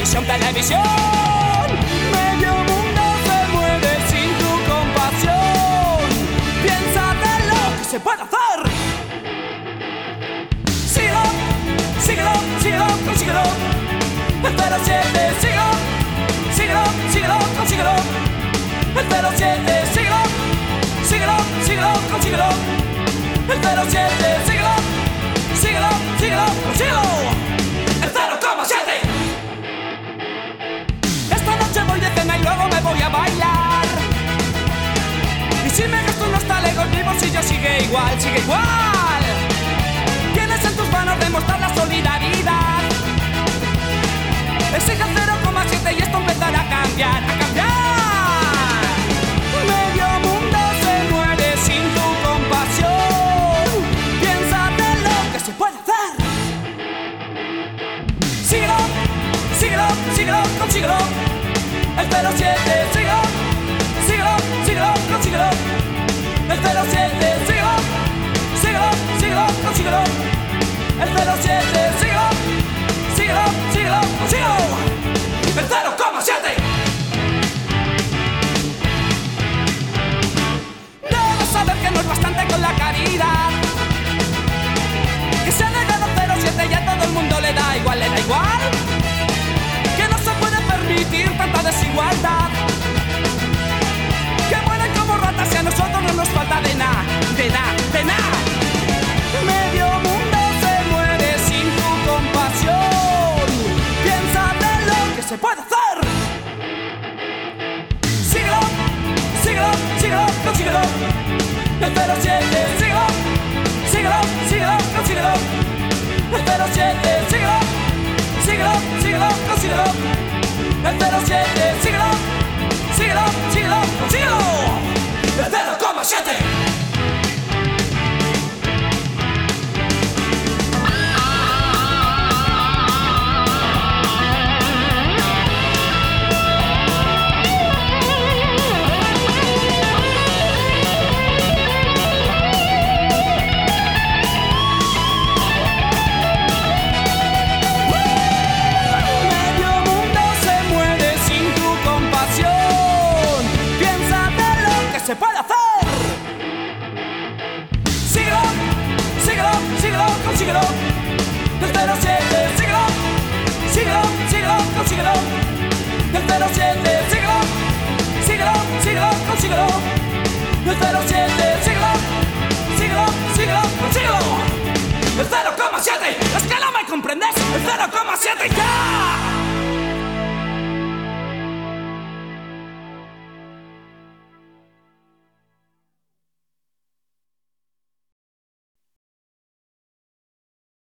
televisión, televisión. Medio mundo se mueve sin tu compasión. Piensa de lo que se puede hacer. Síguelo, síguelo, síguelo, consíguelo. El 07, síguelo, síguelo, síguelo, consíguelo. El 07, síguelo, síguelo, síguelo, consíguelo. El 07, síguelo, síguelo, si me gasto no está lejos, mi bolsillo sigue igual, sigue igual. Tienes en tus manos demostrar la solidaridad. Exige 0,7 y esto empezará a cambiar, a cambiar. Medio mundo se muere sin tu compasión. Piensa de lo que se puede hacer. Síguelo, síguelo, síguelo, consíguelo. El 07, síguelo, síguelo, síguelo, consíguelo. El 07, síguelo, síguelo, síguelo, consíguelo. El 07, síguelo, síguelo, síguelo, consíguelo. El 0,7. Debes saber que no es bastante con la caridad. Que se ha negado 07 y a todo el mundo le da igual, le da igual. Que no se puede permitir tanta desigualdad. El 07, síguelo, síguelo, síguelo, consíguelo. El 07, síguelo, síguelo, síguelo, consíguelo. El 07, síguelo, síguelo, síguelo, consíguelo. El 0,7. El 07, síguelo, síguelo, síguelo, consíguelo. El 07, síguelo, síguelo, síguelo, consíguelo. El 0,7 es que no me comprendes. El 0,7 ya.